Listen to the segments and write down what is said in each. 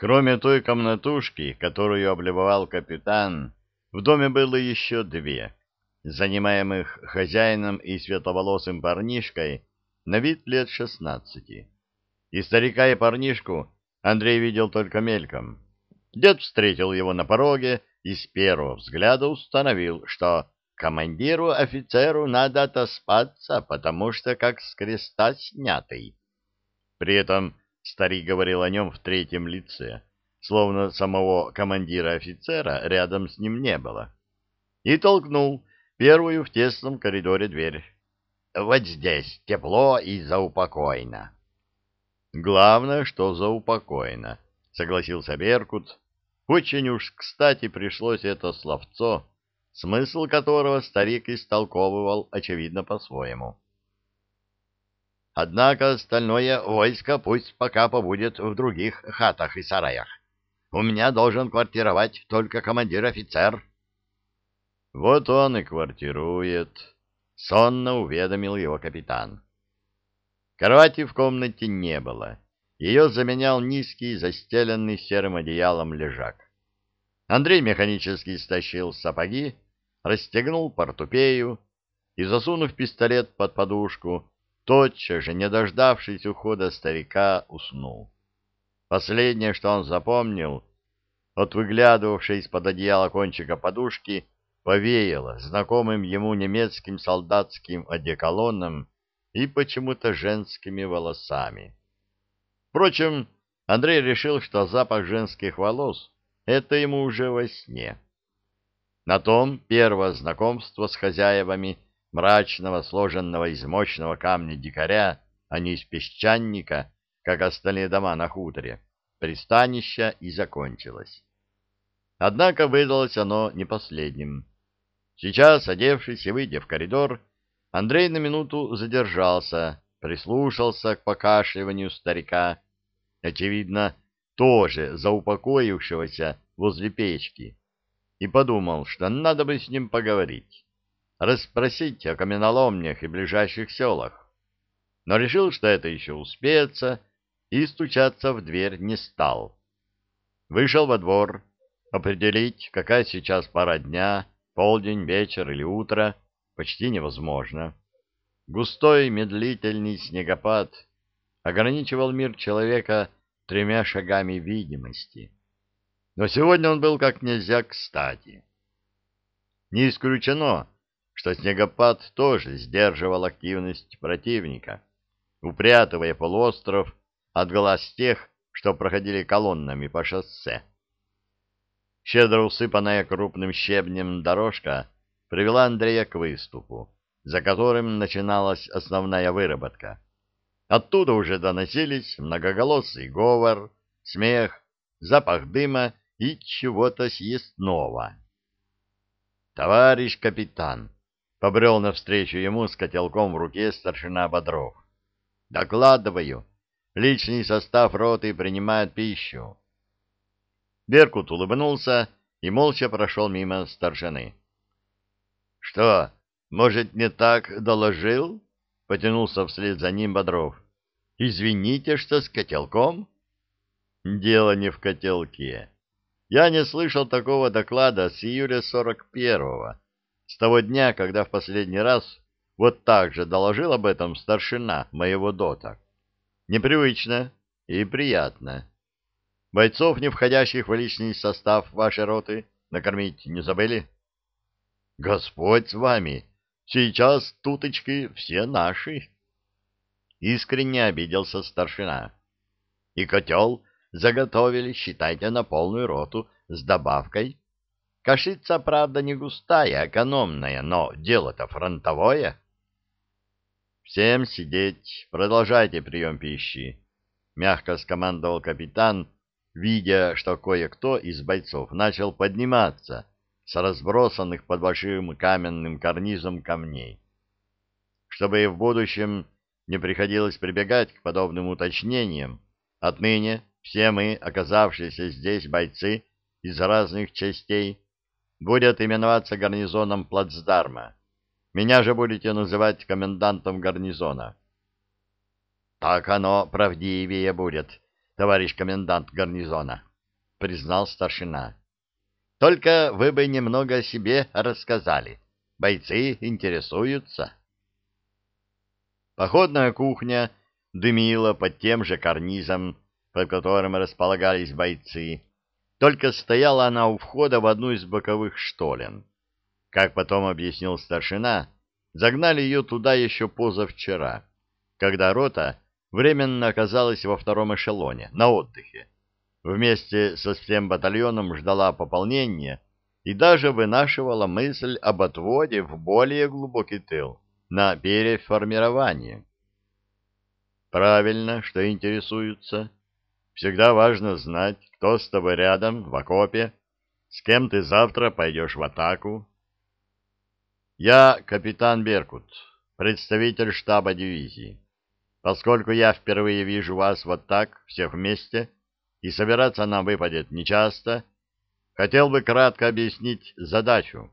Кроме той комнатушки, которую облюбовал капитан, в доме было еще две, занимаемых хозяином и светловолосым парнишкой на вид лет шестнадцати. И старика, и парнишку Андрей видел только мельком. Дед встретил его на пороге и с первого взгляда установил, что командиру-офицеру надо отоспаться, потому что как с креста снятый. При этом старик говорил о нем в третьем лице, словно самого командира-офицера рядом с ним не было. И толкнул первую в тесном коридоре дверь. «Вот здесь тепло и заупокойно». «Главное, что заупокойно», — согласился Беркут. Очень уж кстати пришлось это словцо, смысл которого старик истолковывал, очевидно, по-своему. Однако остальное войско пусть пока побудет в других хатах и сараях. У меня должен квартировать только командир-офицер. Вот он и квартирует, — сонно уведомил его капитан. Кровати в комнате не было. Ее заменял низкий, застеленный серым одеялом лежак. Андрей механически стащил сапоги, расстегнул портупею и, засунув пистолет под подушку, тотчас же, не дождавшись ухода старика, уснул. Последнее, что он запомнил, от выглядывавшей из-под одеяла кончика подушки, повеяло знакомым ему немецким солдатским одеколоном и почему-то женскими волосами. Впрочем, Андрей решил, что запах женских волос — это ему уже во сне. На том первое знакомство с хозяевами мрачного, сложенного из мощного камня дикаря, а не из песчаника, как остальные дома на хуторе, пристанища и закончилось. Однако выдалось оно не последним. Сейчас, одевшись и выйдя в коридор, Андрей на минуту задержался, прислушался к покашливанию старика, очевидно, тоже заупокоившегося возле печки, и подумал, что надо бы с ним поговорить, расспросить о каменоломнях и ближайших селах. Но решил, что это еще успеется, и стучаться в дверь не стал. Вышел во двор, определить, какая сейчас пора дня, полдень, вечер или утро — почти невозможно. Густой медлительный снегопад ограничивал мир человека тремя шагами видимости. Но сегодня он был как нельзя кстати. Не исключено, что снегопад тоже сдерживал активность противника, упрятывая полуостров от глаз тех, что проходили колоннами по шоссе. Щедро усыпанная крупным щебнем дорожка привела Андрея к выступу, за которым начиналась основная выработка. Оттуда уже доносились многоголосый говор, смех, запах дыма и чего-то съестного. «Товарищ капитан!» — побрел навстречу ему с котелком в руке старшина Бодров. «Докладываю. Личный состав роты принимает пищу». Беркут улыбнулся и молча прошел мимо старшины. — Что, может, не так доложил? — потянулся вслед за ним Бодров. — Извините, что с котелком? — Дело не в котелке. Я не слышал такого доклада с июля сорок первого, с того дня, когда в последний раз вот так же доложил об этом старшина моего дота. Непривычно и приятно. Бойцов, не входящих в личный состав вашей роты, накормить не забыли? — Господь с вами! Сейчас туточки все наши. Искренне обиделся старшина. И котел заготовили, считайте, на полную роту с добавкой. Кашица, правда, не густая, экономная, но дело-то фронтовое. Всем сидеть, продолжайте прием пищи, — мягко скомандовал капитан, видя, что кое-кто из бойцов начал подниматься с разбросанных под большим каменным карнизом камней. Чтобы и в будущем не приходилось прибегать к подобным уточнениям, отныне все мы, оказавшиеся здесь бойцы из разных частей, будут именоваться гарнизоном плацдарма. Меня же будете называть комендантом гарнизона. — Так оно правдивее будет, товарищ комендант гарнизона. признал старшина. Только вы бы немного о себе рассказали. Бойцы интересуются. Походная кухня дымила под тем же карнизом, под которым располагались бойцы. Только стояла она у входа в одну из боковых штолен. Как потом объяснил старшина, загнали ее туда еще позавчера, когда рота временно оказалась во втором эшелоне, на отдыхе. Вместе со всем батальоном ждала пополнения и даже вынашивала мысль об отводе в более глубокий тыл на переформирование. Правильно, что интересуются. Всегда важно знать, кто с тобой рядом, в окопе, с кем ты завтра пойдешь в атаку. Я капитан Беркут, представитель штаба дивизии. Поскольку я впервые вижу вас вот так, всех вместе, и собираться нам выпадет нечасто, хотел бы кратко объяснить задачу,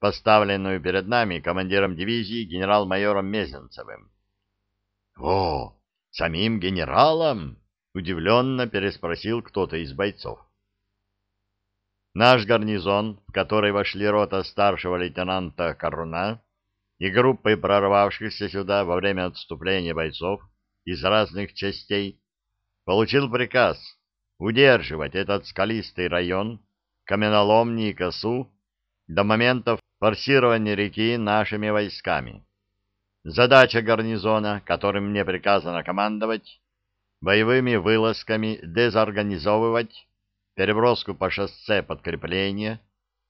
поставленную перед нами командиром дивизии генерал-майором Мезенцевым. — О, самим генералом? — удивленно переспросил кто-то из бойцов. Наш гарнизон, в который вошли рота старшего лейтенанта Коруна, и группой прорвавшихся сюда во время отступления бойцов из разных частей, получил приказ удерживать этот скалистый район, каменоломни и косу до момента форсирования реки нашими войсками. Задача гарнизона, которым мне приказано командовать, боевыми вылазками дезорганизовывать, переброску по шоссе подкрепления,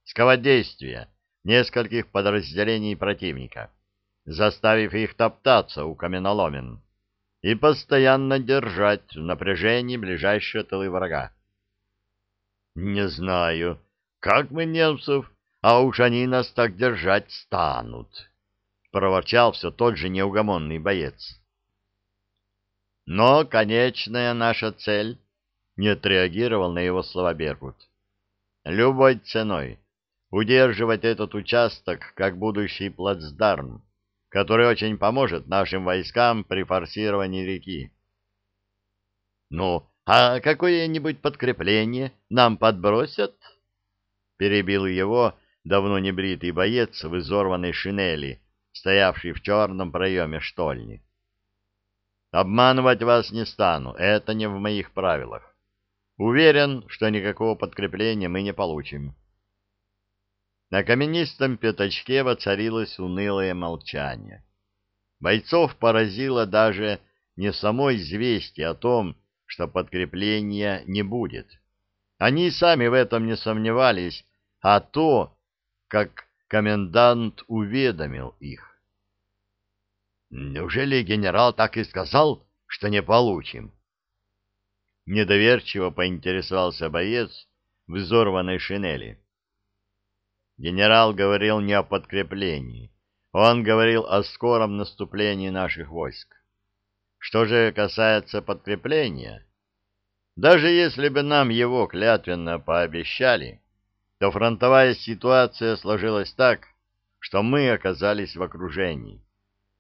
сковать действия нескольких подразделений противника, заставив их топтаться у каменоломен и постоянно держать в напряжении ближайшие тылы врага. Не знаю, как мы немцев, а уж они нас так держать станут, проворчал все тот же неугомонный боец. Но конечная наша цель не отреагировал на его слова Беркут. Любой ценой удерживать этот участок как будущий плацдарм, который очень поможет нашим войскам при форсировании реки. Ну, а какое-нибудь подкрепление нам подбросят? Перебил его давно небритый боец в изорванной шинели, стоявший в черном проеме штольни. Обманывать вас не стану, это не в моих правилах. Уверен, что никакого подкрепления мы не получим. На каменистом пятачке воцарилось унылое молчание. Бойцов поразило даже не само известие о том, что подкрепления не будет. Они сами в этом не сомневались, а то, как комендант уведомил их. «Неужели генерал так и сказал, что не получим?» Недоверчиво поинтересовался боец в изорванной шинели. Генерал говорил не о подкреплении. Он говорил о скором наступлении наших войск. Что же касается подкрепления, даже если бы нам его клятвенно пообещали, то фронтовая ситуация сложилась так, что мы оказались в окружении.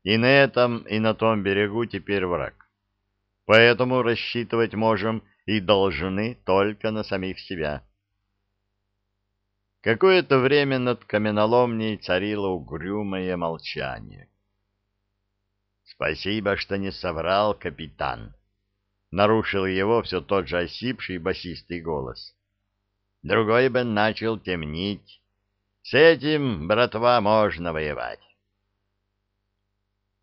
И на этом, и на том берегу теперь враг. Поэтому рассчитывать можем и должны только на самих себя. Какое-то время над каменоломней царило угрюмое молчание. «Спасибо, что не соврал, капитан», — нарушил его все тот же осипший басистый голос. «Другой бы начал темнить. С этим, братва, можно воевать».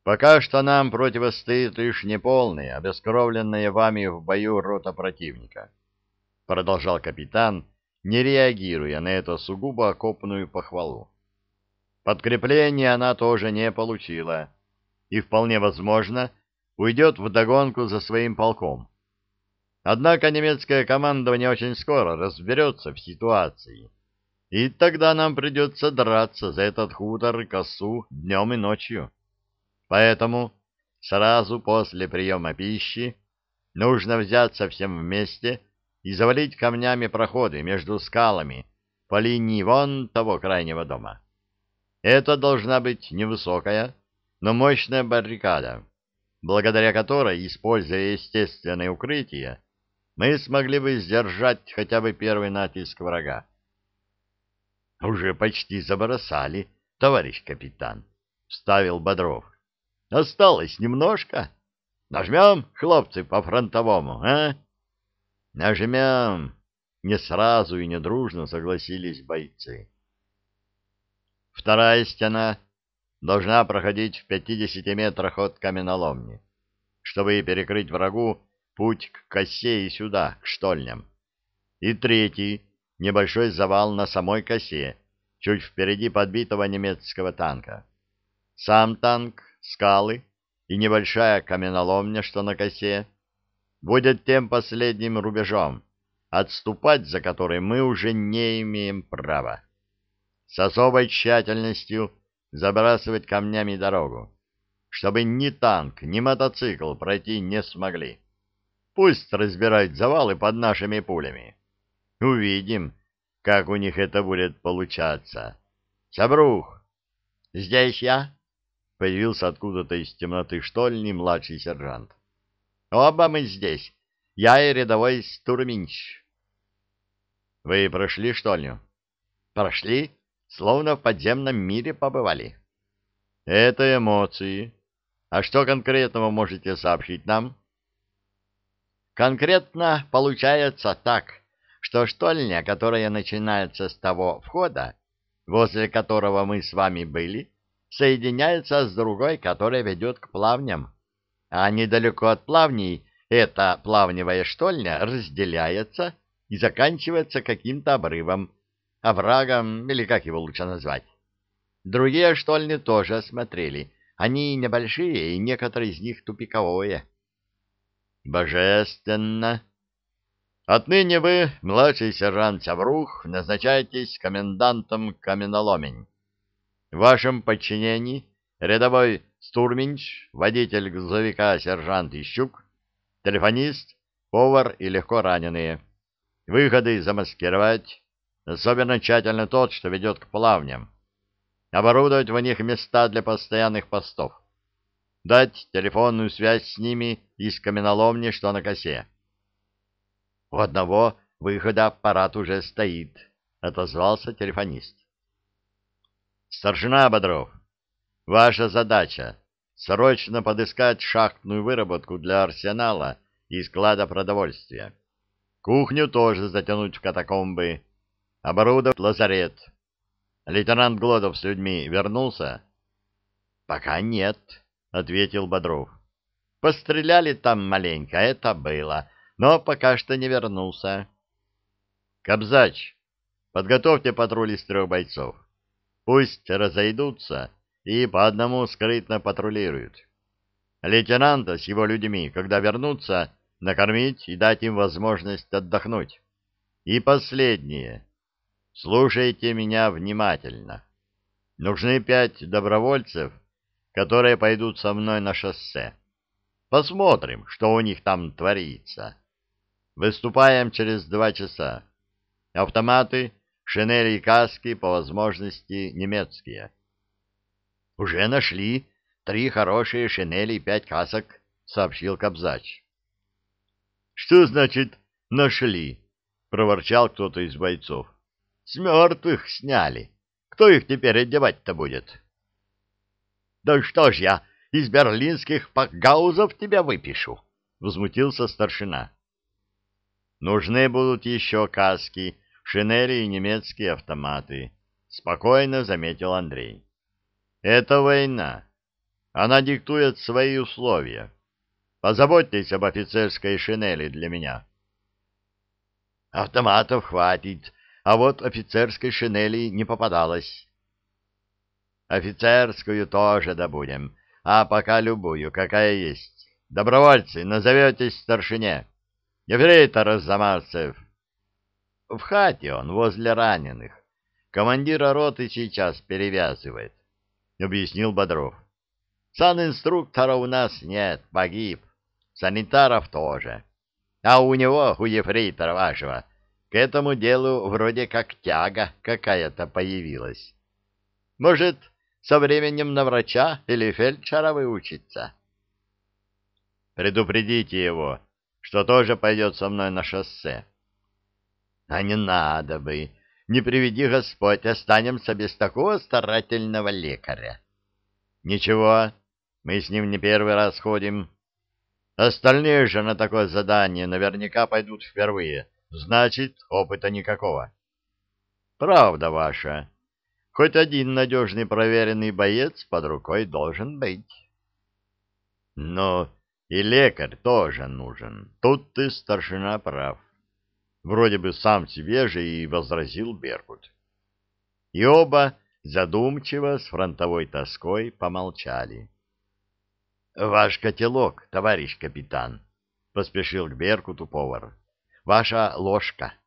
Пока что нам противостоит лишь неполная, обескровленная вами в бою рота противника, — продолжал капитан, не реагируя на эту сугубо окопную похвалу. Подкрепление она тоже не получила, и, вполне возможно, уйдет вдогонку за своим полком. Однако немецкое командование очень скоро разберется в ситуации, и тогда нам придется драться за этот хутор и косу днем и ночью. Поэтому сразу после приема пищи нужно взяться всем вместе и завалить камнями проходы между скалами по линии вон того крайнего дома. Это должна быть невысокая, но мощная баррикада, благодаря которой, используя естественное укрытие, мы смогли бы сдержать хотя бы первый натиск врага. — Уже почти забросали, товарищ капитан, — вставил Бодров. — Осталось немножко. Нажмем, хлопцы, по фронтовому, а? — Нажмем. Не сразу и не дружно согласились бойцы. Вторая стена должна проходить в 50 метрах от каменоломни, чтобы перекрыть врагу путь к косе и сюда, к штольням. И третий — небольшой завал на самой косе, чуть впереди подбитого немецкого танка. Сам танк, скалы и небольшая каменоломня, что на косе, будет тем последним рубежом, отступать за который мы уже не имеем права. С особой тщательностью забрасывать камнями дорогу, чтобы ни танк, ни мотоцикл пройти не смогли. Пусть разбирают завалы под нашими пулями. Увидим, как у них это будет получаться. Сабрух, здесь я? Появился откуда-то из темноты штольни младший сержант. Оба мы здесь. Я и рядовой Стурминч. Вы прошли штольню? Прошли, словно в подземном мире побывали. Это эмоции. А что конкретного можете сообщить нам? Конкретно получается так, что штольня, которая начинается с того входа, возле которого мы с вами были, соединяется с другой, которая ведет к плавням. А недалеко от плавней эта плавневая штольня разделяется и заканчивается каким-то обрывом, оврагом, или как его лучше назвать. Другие штольни тоже осмотрели. Они небольшие, и некоторые из них тупиковые. Божественно! Отныне вы, младший сержант Саврух, назначаетесь комендантом каменоломень. В вашем подчинении рядовой Стурминч, водитель грузовика сержант Ищук, телефонист, повар и легко раненые. Выходы замаскировать, особенно тщательно тот, что ведет к плавням. Оборудовать в них места для постоянных постов дать телефонную связь с ними из каменоломни, что на косе. — У одного выхода аппарат уже стоит, — отозвался телефонист. — Старшина Бодров, ваша задача — срочно подыскать шахтную выработку для арсенала и склада продовольствия. Кухню тоже затянуть в катакомбы, оборудовать лазарет. Лейтенант Глодов с людьми вернулся? — Пока нет, ответил Бодров. Постреляли там маленько, это было, но пока что не вернулся. Кобзач, подготовьте патруль из трех бойцов. Пусть разойдутся и по одному скрытно патрулируют. Лейтенанта с его людьми, когда вернутся, накормить и дать им возможность отдохнуть. И последнее. Слушайте меня внимательно. Нужны пять добровольцев — которые пойдут со мной на шоссе. Посмотрим, что у них там творится. Выступаем через два часа. Автоматы, шинели и каски, по возможности, немецкие. — Уже нашли три хорошие шинели и пять касок, — сообщил Кобзач. — Что значит «нашли»? — проворчал кто-то из бойцов. — С мертвых сняли. Кто их теперь одевать-то будет? — да что ж я из берлинских пакгаузов тебя выпишу? — возмутился старшина. — Нужны будут еще каски, шинели и немецкие автоматы, — спокойно заметил Андрей. — Это война. Она диктует свои условия. Позаботьтесь об офицерской шинели для меня. — Автоматов хватит, а вот офицерской шинели не попадалось. Офицерскую тоже добудем, а пока любую, какая есть. Добровольцы, назоветесь старшине. Ефрейтор Разамарцев. В хате он, возле раненых. Командира роты сейчас перевязывает, — объяснил Бодров. Сан-инструктора у нас нет, погиб. Санитаров тоже. А у него, у ефрейтора вашего, к этому делу вроде как тяга какая-то появилась. Может, со временем на врача или фельдшера выучиться. Предупредите его, что тоже пойдет со мной на шоссе. А не надо бы, не приведи Господь, останемся без такого старательного лекаря. Ничего, мы с ним не первый раз ходим. Остальные же на такое задание наверняка пойдут впервые, значит, опыта никакого. Правда ваша. Хоть один надежный проверенный боец под рукой должен быть. Но и лекарь тоже нужен. Тут ты, старшина, прав. Вроде бы сам себе же и возразил Беркут. И оба задумчиво с фронтовой тоской помолчали. — Ваш котелок, товарищ капитан, — поспешил к Беркуту повар. — Ваша ложка. —